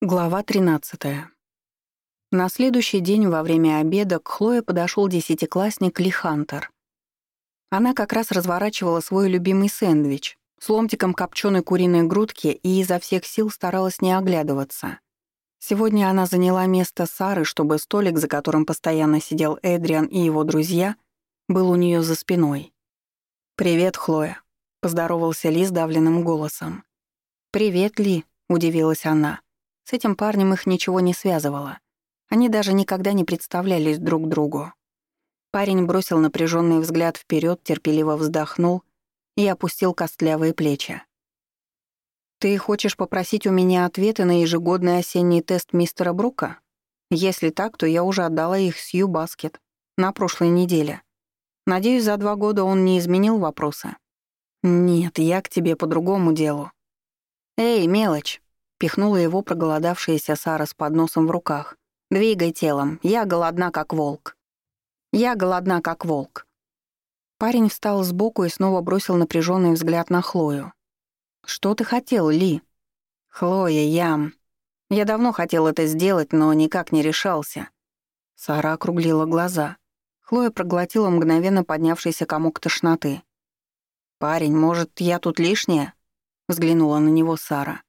Глава 13. На следующий день во время обеда к Хлое подошел десятиклассник Ли Хантер. Она как раз разворачивала свой любимый сэндвич с ломтиком копченой куриной грудки и изо всех сил старалась не оглядываться. Сегодня она заняла место Сары, чтобы столик, за которым постоянно сидел Эдриан и его друзья, был у нее за спиной. «Привет, Хлоя», — поздоровался Ли сдавленным голосом. «Привет, Ли», — удивилась она. С этим парнем их ничего не связывало. Они даже никогда не представлялись друг другу. Парень бросил напряженный взгляд вперед, терпеливо вздохнул и опустил костлявые плечи. «Ты хочешь попросить у меня ответы на ежегодный осенний тест мистера Брука? Если так, то я уже отдала их Сью Баскет на прошлой неделе. Надеюсь, за два года он не изменил вопросы?» «Нет, я к тебе по другому делу». «Эй, мелочь!» Пихнула его проголодавшаяся Сара с подносом в руках. «Двигай телом, я голодна, как волк». «Я голодна, как волк». Парень встал сбоку и снова бросил напряженный взгляд на Хлою. «Что ты хотел, Ли?» «Хлоя, я... Я давно хотел это сделать, но никак не решался». Сара округлила глаза. Хлоя проглотила мгновенно поднявшийся комок тошноты. «Парень, может, я тут лишняя?» — взглянула на него Сара.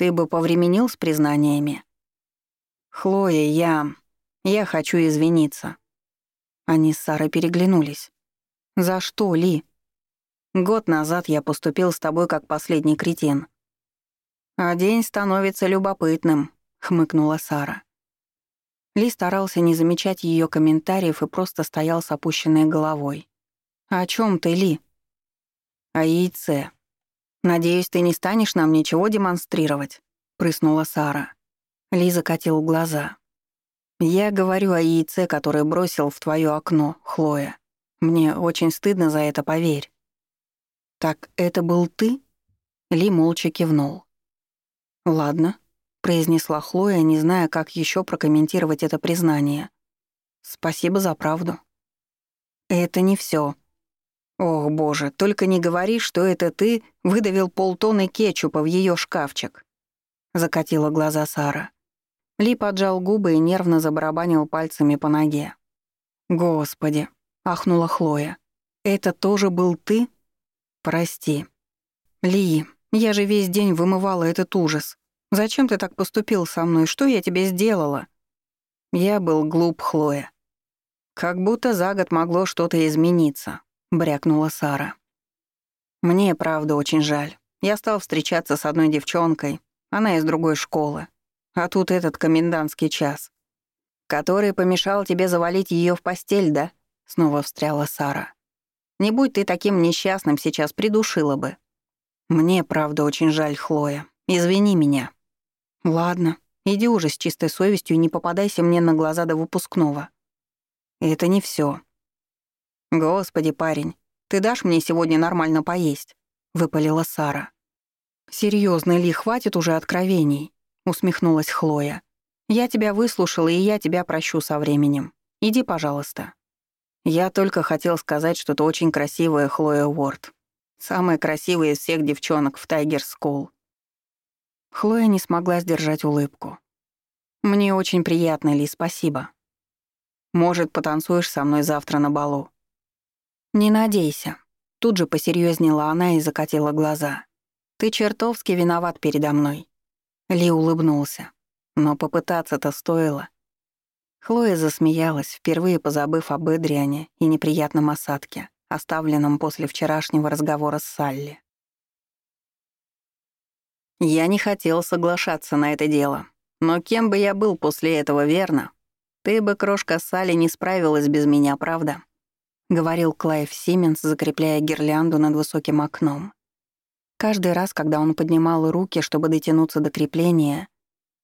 Ты бы повременил с признаниями? Хлоя, я... Я хочу извиниться. Они с Сарой переглянулись. За что, Ли? Год назад я поступил с тобой как последний кретин. А день становится любопытным, хмыкнула Сара. Ли старался не замечать ее комментариев и просто стоял с опущенной головой. «О чем ты, Ли?» «О яйце», «Надеюсь, ты не станешь нам ничего демонстрировать», — прыснула Сара. Лиза катил глаза. «Я говорю о яйце, которое бросил в твое окно, Хлоя. Мне очень стыдно за это, поверь». «Так это был ты?» Ли молча кивнул. «Ладно», — произнесла Хлоя, не зная, как еще прокомментировать это признание. «Спасибо за правду». «Это не все, «Ох, боже, только не говори, что это ты выдавил полтонны кетчупа в ее шкафчик», — закатила глаза Сара. Ли поджал губы и нервно забарабанил пальцами по ноге. «Господи», — ахнула Хлоя, — «это тоже был ты?» «Прости». «Ли, я же весь день вымывала этот ужас. Зачем ты так поступил со мной? Что я тебе сделала?» Я был глуп, Хлоя. Как будто за год могло что-то измениться. — брякнула Сара. «Мне, правда, очень жаль. Я стал встречаться с одной девчонкой, она из другой школы. А тут этот комендантский час. Который помешал тебе завалить ее в постель, да?» — снова встряла Сара. «Не будь ты таким несчастным, сейчас придушила бы». «Мне, правда, очень жаль, Хлоя. Извини меня». «Ладно, иди уже с чистой совестью и не попадайся мне на глаза до выпускного». «Это не все. «Господи, парень, ты дашь мне сегодня нормально поесть?» — выпалила Сара. «Серьёзно, Ли, хватит уже откровений», — усмехнулась Хлоя. «Я тебя выслушала, и я тебя прощу со временем. Иди, пожалуйста». «Я только хотел сказать, что ты очень красивая Хлоя Уорд. Самая красивая из всех девчонок в Тайгер Скул». Хлоя не смогла сдержать улыбку. «Мне очень приятно, Ли, спасибо. Может, потанцуешь со мной завтра на балу?» «Не надейся». Тут же посерьезнела она и закатила глаза. «Ты чертовски виноват передо мной». Ли улыбнулся. Но попытаться-то стоило. Хлоя засмеялась, впервые позабыв об Эдриане и неприятном осадке, оставленном после вчерашнего разговора с Салли. «Я не хотел соглашаться на это дело. Но кем бы я был после этого, верно? Ты бы, крошка Салли, не справилась без меня, правда?» — говорил Клайв Сименс, закрепляя гирлянду над высоким окном. Каждый раз, когда он поднимал руки, чтобы дотянуться до крепления,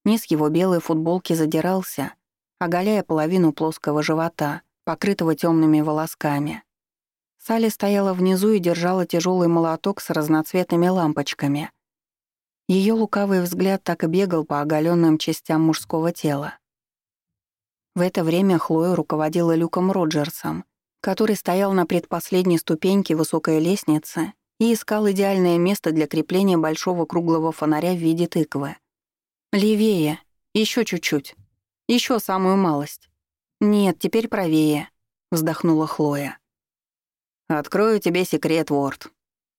низ его белой футболки задирался, оголяя половину плоского живота, покрытого темными волосками. Салли стояла внизу и держала тяжелый молоток с разноцветными лампочками. Ее лукавый взгляд так и бегал по оголенным частям мужского тела. В это время Хлоя руководила Люком Роджерсом — который стоял на предпоследней ступеньке высокой лестницы и искал идеальное место для крепления большого круглого фонаря в виде тыквы. «Левее!» Еще чуть-чуть. Еще самую малость. Нет, теперь правее, вздохнула Хлоя. Открою тебе секрет, Ворд,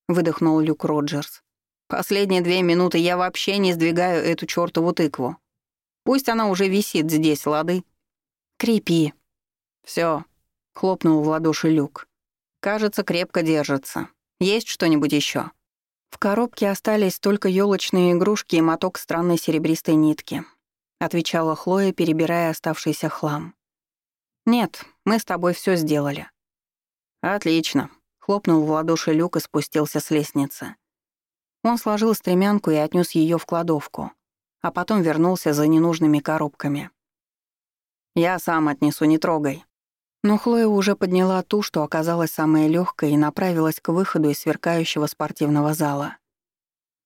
выдохнул Люк Роджерс. Последние две минуты я вообще не сдвигаю эту чёртову тыкву. Пусть она уже висит здесь, лады. Крепи. Всё, хлопнул в ладоши Люк. Кажется, крепко держится. Есть что-нибудь ещё? В коробке остались только елочные игрушки и моток странной серебристой нитки, отвечала Хлоя, перебирая оставшийся хлам. Нет, мы с тобой всё сделали. Отлично, хлопнул в ладоши Люк и спустился с лестницы. Он сложил стремянку и отнес ее в кладовку, а потом вернулся за ненужными коробками. «Я сам отнесу, не трогай». Но Хлоя уже подняла ту, что оказалась самой легкой, и направилась к выходу из сверкающего спортивного зала.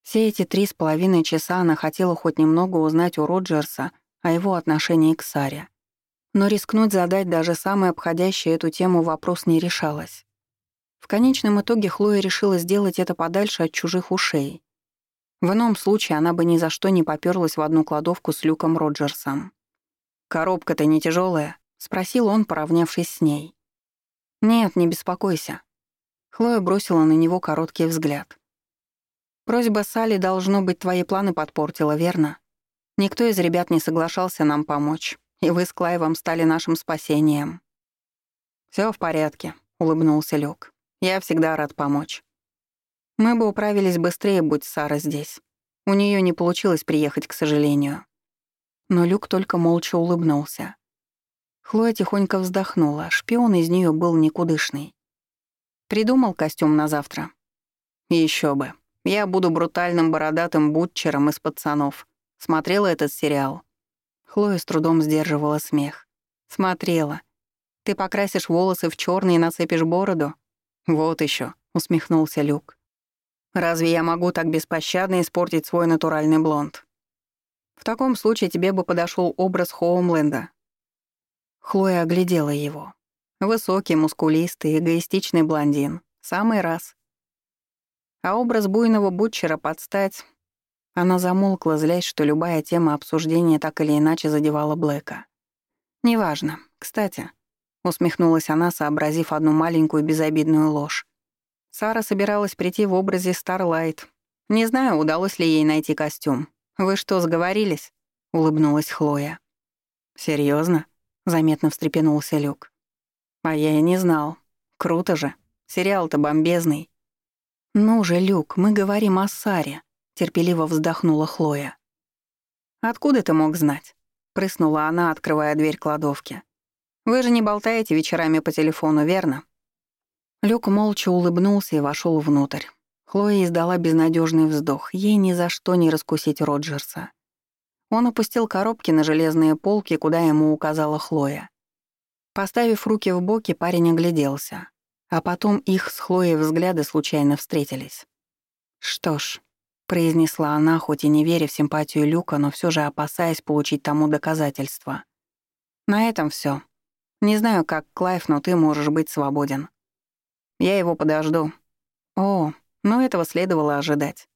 Все эти три с половиной часа она хотела хоть немного узнать у Роджерса о его отношении к Саре. Но рискнуть задать даже самый обходящий эту тему вопрос не решалась. В конечном итоге Хлоя решила сделать это подальше от чужих ушей. В ином случае она бы ни за что не попёрлась в одну кладовку с Люком Роджерсом. «Коробка-то не тяжелая? Спросил он, поравнявшись с ней. «Нет, не беспокойся». Хлоя бросила на него короткий взгляд. «Просьба Салли, должно быть, твои планы подпортила, верно? Никто из ребят не соглашался нам помочь, и вы с Клайвом стали нашим спасением». Всё в порядке», — улыбнулся Люк. Я всегда рад помочь. Мы бы управились быстрее, будь Сара здесь. У нее не получилось приехать, к сожалению. Но Люк только молча улыбнулся. Хлоя тихонько вздохнула, шпион из нее был никудышный. Придумал костюм на завтра? Еще бы. Я буду брутальным бородатым бутчером из пацанов. Смотрела этот сериал? Хлоя с трудом сдерживала смех. Смотрела. Ты покрасишь волосы в черный и нацепишь бороду? «Вот еще, усмехнулся Люк. «Разве я могу так беспощадно испортить свой натуральный блонд? В таком случае тебе бы подошел образ Хоумленда». Хлоя оглядела его. Высокий, мускулистый, эгоистичный блондин. Самый раз. А образ буйного бутчера подстать... Она замолкла, злясь, что любая тема обсуждения так или иначе задевала Блэка. «Неважно. Кстати, Усмехнулась она, сообразив одну маленькую безобидную ложь. Сара собиралась прийти в образе Starlight. Не знаю, удалось ли ей найти костюм. Вы что, сговорились? Улыбнулась Хлоя. Серьезно? Заметно встрепенулся Люк. А я и не знал. Круто же. Сериал-то бомбезный. Ну же, Люк, мы говорим о Саре. Терпеливо вздохнула Хлоя. Откуда ты мог знать? Прыснула она, открывая дверь кладовки. Вы же не болтаете вечерами по телефону, верно?» Люк молча улыбнулся и вошел внутрь. Хлоя издала безнадежный вздох. Ей ни за что не раскусить Роджерса. Он опустил коробки на железные полки, куда ему указала Хлоя. Поставив руки в боки, парень огляделся. А потом их с Хлоей взгляды случайно встретились. «Что ж», — произнесла она, хоть и не веря в симпатию Люка, но все же опасаясь получить тому доказательства. «На этом все. Не знаю, как Клайв, но ты можешь быть свободен. Я его подожду. О, ну этого следовало ожидать.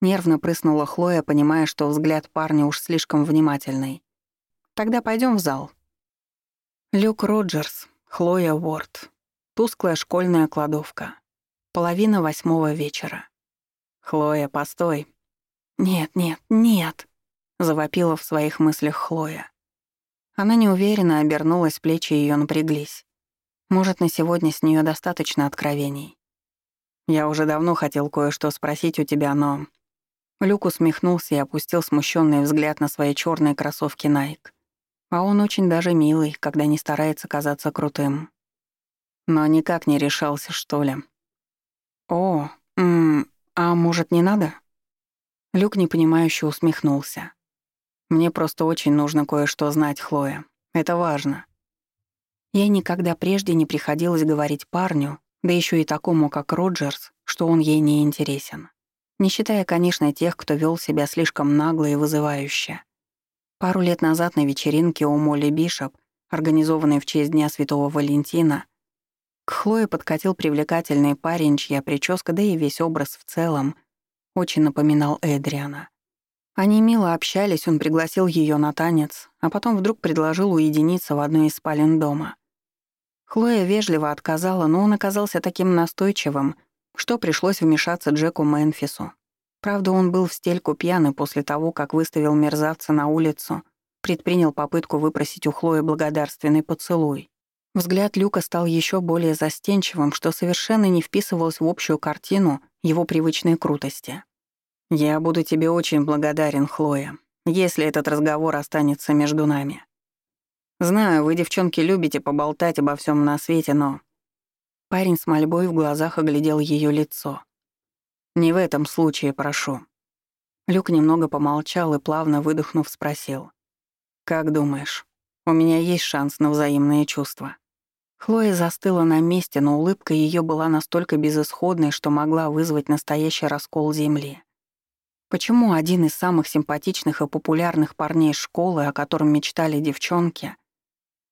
Нервно прыснула Хлоя, понимая, что взгляд парня уж слишком внимательный. Тогда пойдем в зал. Люк Роджерс, Хлоя Уорд. Тусклая школьная кладовка. Половина восьмого вечера. «Хлоя, постой». «Нет, нет, нет», — завопила в своих мыслях Хлоя. Она неуверенно обернулась, плечи ее напряглись. Может, на сегодня с нее достаточно откровений. Я уже давно хотел кое-что спросить у тебя, но... Люк усмехнулся и опустил смущенный взгляд на свои черные кроссовки Nike. А он очень даже милый, когда не старается казаться крутым. Но никак не решался, что ли. О, м а может, не надо? Люк непонимающе усмехнулся. Мне просто очень нужно кое-что знать, Хлоя. Это важно. Ей никогда прежде не приходилось говорить парню, да еще и такому, как Роджерс, что он ей не интересен. Не считая, конечно, тех, кто вел себя слишком нагло и вызывающе. Пару лет назад на вечеринке у Молли Бишоп, организованной в честь Дня Святого Валентина, к Хлое подкатил привлекательный парень, чья прическа, да и весь образ в целом, очень напоминал Эдриана. Они мило общались, он пригласил ее на танец, а потом вдруг предложил уединиться в одной из спален дома. Хлоя вежливо отказала, но он оказался таким настойчивым, что пришлось вмешаться Джеку Мэнфису. Правда, он был в стельку пьяный после того, как выставил мерзавца на улицу, предпринял попытку выпросить у Хлои благодарственный поцелуй. Взгляд Люка стал еще более застенчивым, что совершенно не вписывалось в общую картину его привычной крутости. «Я буду тебе очень благодарен, Хлоя, если этот разговор останется между нами. Знаю, вы, девчонки, любите поболтать обо всем на свете, но...» Парень с мольбой в глазах оглядел ее лицо. «Не в этом случае, прошу». Люк немного помолчал и, плавно выдохнув, спросил. «Как думаешь, у меня есть шанс на взаимные чувства?» Хлоя застыла на месте, но улыбка ее была настолько безысходной, что могла вызвать настоящий раскол земли. Почему один из самых симпатичных и популярных парней школы, о котором мечтали девчонки,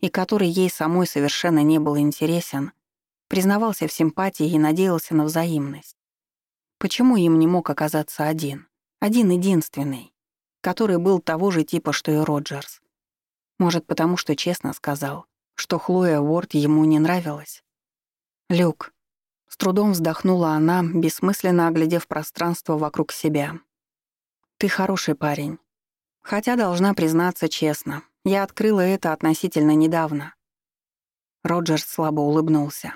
и который ей самой совершенно не был интересен, признавался в симпатии и надеялся на взаимность? Почему им не мог оказаться один, один-единственный, который был того же типа, что и Роджерс? Может, потому что честно сказал, что Хлоя Уорд ему не нравилась? «Люк», — с трудом вздохнула она, бессмысленно оглядев пространство вокруг себя, ты хороший парень. Хотя, должна признаться честно, я открыла это относительно недавно. Роджерс слабо улыбнулся.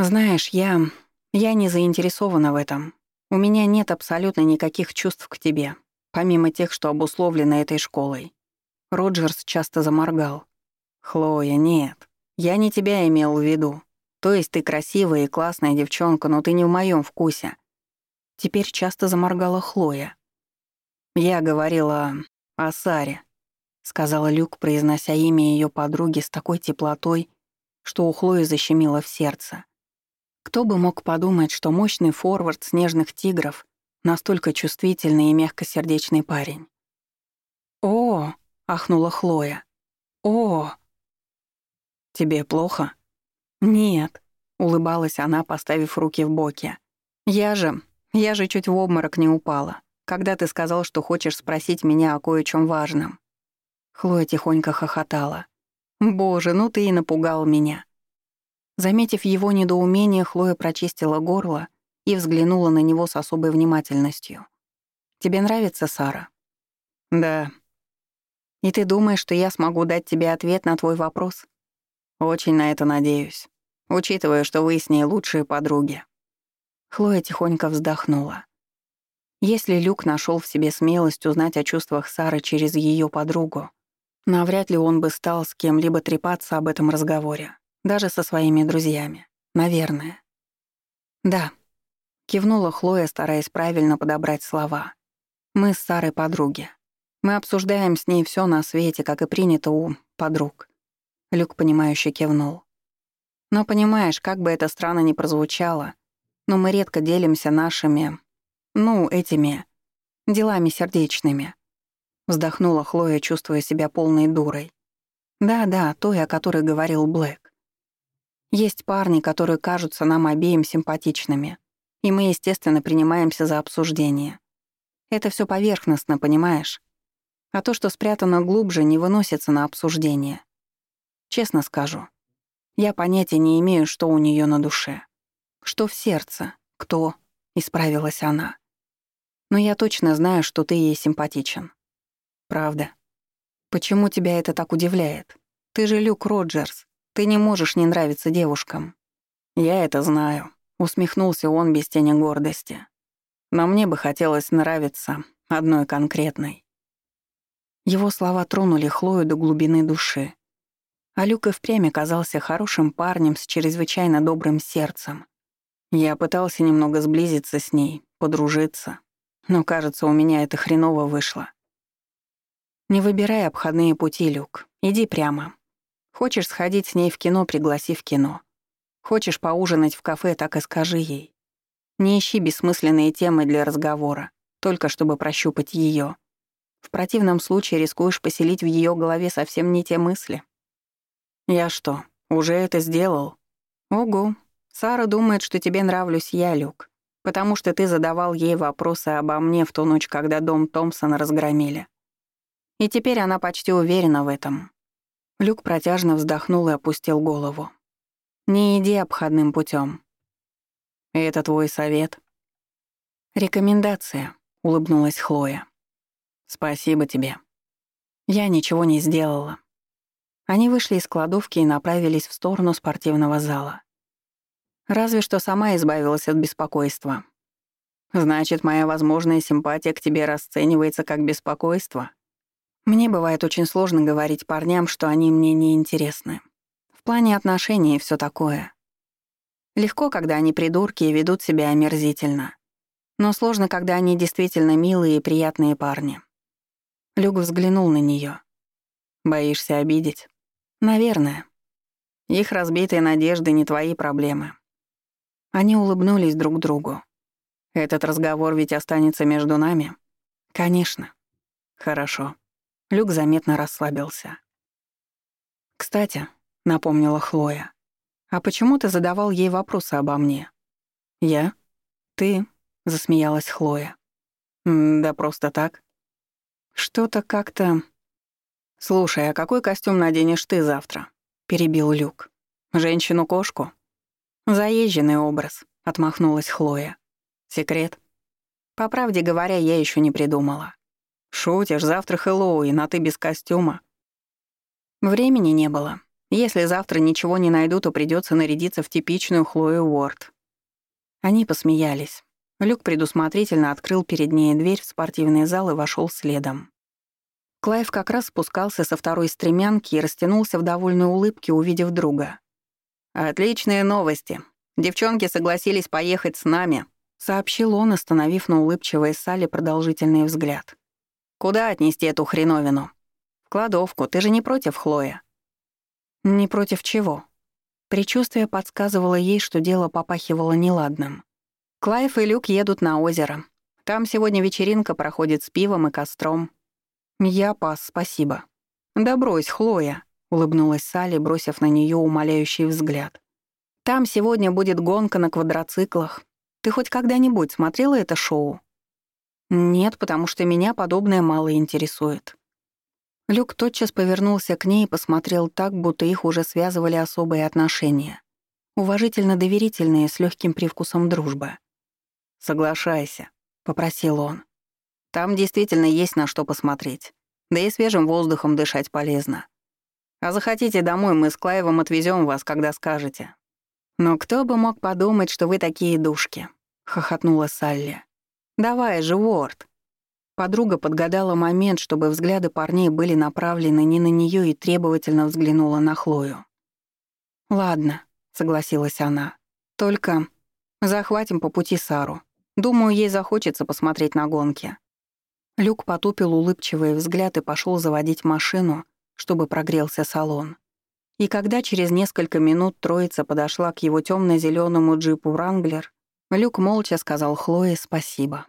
Знаешь, я... я не заинтересована в этом. У меня нет абсолютно никаких чувств к тебе, помимо тех, что обусловлены этой школой. Роджерс часто заморгал. «Хлоя, нет. Я не тебя имел в виду. То есть ты красивая и классная девчонка, но ты не в моем вкусе». Теперь часто заморгала Хлоя. «Я говорила о Саре», — сказала Люк, произнося имя ее подруги с такой теплотой, что у Хлои защемило в сердце. Кто бы мог подумать, что мощный форвард снежных тигров настолько чувствительный и мягкосердечный парень. «О!» — ахнула Хлоя. «О!» «Тебе плохо?» «Нет», — улыбалась она, поставив руки в боки. «Я же... я же чуть в обморок не упала когда ты сказал, что хочешь спросить меня о кое-чем важном». Хлоя тихонько хохотала. «Боже, ну ты и напугал меня». Заметив его недоумение, Хлоя прочистила горло и взглянула на него с особой внимательностью. «Тебе нравится Сара?» «Да». «И ты думаешь, что я смогу дать тебе ответ на твой вопрос?» «Очень на это надеюсь, учитывая, что вы с ней лучшие подруги». Хлоя тихонько вздохнула. Если Люк нашел в себе смелость узнать о чувствах Сары через ее подругу, навряд ли он бы стал с кем-либо трепаться об этом разговоре, даже со своими друзьями. Наверное. «Да», — кивнула Хлоя, стараясь правильно подобрать слова. «Мы с Сарой подруги. Мы обсуждаем с ней все на свете, как и принято у подруг». Люк, понимающе кивнул. «Но понимаешь, как бы это странно ни прозвучало, но мы редко делимся нашими ну, этими... делами сердечными. Вздохнула Хлоя, чувствуя себя полной дурой. Да-да, той, о которой говорил Блэк. Есть парни, которые кажутся нам обеим симпатичными, и мы, естественно, принимаемся за обсуждение. Это все поверхностно, понимаешь? А то, что спрятано глубже, не выносится на обсуждение. Честно скажу, я понятия не имею, что у нее на душе. Что в сердце, кто, — исправилась она. Но я точно знаю, что ты ей симпатичен. Правда. Почему тебя это так удивляет? Ты же Люк Роджерс. Ты не можешь не нравиться девушкам. Я это знаю. Усмехнулся он без тени гордости. Но мне бы хотелось нравиться одной конкретной. Его слова тронули Хлою до глубины души. А Люк и впрямь оказался хорошим парнем с чрезвычайно добрым сердцем. Я пытался немного сблизиться с ней, подружиться, но, кажется, у меня это хреново вышло. Не выбирай обходные пути, Люк. Иди прямо. Хочешь сходить с ней в кино, пригласи в кино. Хочешь поужинать в кафе, так и скажи ей. Не ищи бессмысленные темы для разговора, только чтобы прощупать ее. В противном случае рискуешь поселить в ее голове совсем не те мысли. Я что, уже это сделал? Ого. Сара думает, что тебе нравлюсь я, Люк. потому что ты задавал ей вопросы обо мне в ту ночь, когда дом Томпсона разгромили. И теперь она почти уверена в этом. Люк протяжно вздохнул и опустил голову. «Не иди обходным путем. «Это твой совет?» «Рекомендация», — улыбнулась Хлоя. «Спасибо тебе. Я ничего не сделала». Они вышли из кладовки и направились в сторону спортивного зала. Разве что сама избавилась от беспокойства. «Значит, моя возможная симпатия к тебе расценивается как беспокойство?» Мне бывает очень сложно говорить парням, что они мне не интересны. В плане отношений и всё такое. Легко, когда они придурки и ведут себя омерзительно. Но сложно, когда они действительно милые и приятные парни. Люк взглянул на неё. Боишься обидеть? Наверное. Их разбитые надежды не твои проблемы. Они улыбнулись друг другу. Этот разговор ведь останется между нами? Конечно. Хорошо. Люк заметно расслабился. «Кстати», — напомнила Хлоя, «а почему ты задавал ей вопросы обо мне?» «Я?» «Ты?» — засмеялась Хлоя. «Да просто так». «Что-то как-то...» «Слушай, а какой костюм наденешь ты завтра?» — перебил Люк. «Женщину-кошку?» «Заезженный образ», — отмахнулась Хлоя. «Секрет?» «По правде говоря, я еще не придумала. «Шутишь, завтра Хэллоуин, а ты без костюма». Времени не было. Если завтра ничего не найду, то придется нарядиться в типичную Хлою Уорд. Они посмеялись. Люк предусмотрительно открыл перед ней дверь в спортивный зал и вошел следом. Клайв как раз спускался со второй стремянки и растянулся в довольной улыбке, увидев друга. «Отличные новости. Девчонки согласились поехать с нами», — сообщил он, остановив на улыбчивой Сале продолжительный взгляд. Куда отнести эту хреновину? В кладовку. Ты же не против, Хлоя? Не против чего? Причувствие подсказывало ей, что дело попахивало неладным. Клайв и Люк едут на озеро. Там сегодня вечеринка проходит с пивом и костром. Я пас, спасибо. Да брось, Хлоя, улыбнулась Салли, бросив на нее умоляющий взгляд. Там сегодня будет гонка на квадроциклах. Ты хоть когда-нибудь смотрела это шоу? «Нет, потому что меня подобное мало интересует». Люк тотчас повернулся к ней и посмотрел так, будто их уже связывали особые отношения. Уважительно-доверительные, с легким привкусом дружбы. «Соглашайся», — попросил он. «Там действительно есть на что посмотреть. Да и свежим воздухом дышать полезно. А захотите домой, мы с Клаевым отвезем вас, когда скажете». «Но кто бы мог подумать, что вы такие душки», — хохотнула Салли. «Давай же, Уорд!» Подруга подгадала момент, чтобы взгляды парней были направлены не на нее и требовательно взглянула на Хлою. «Ладно», — согласилась она. «Только захватим по пути Сару. Думаю, ей захочется посмотреть на гонки». Люк потупил улыбчивый взгляд и пошел заводить машину, чтобы прогрелся салон. И когда через несколько минут троица подошла к его темно зеленому джипу «Ранглер», Люк молча сказал Хлое спасибо.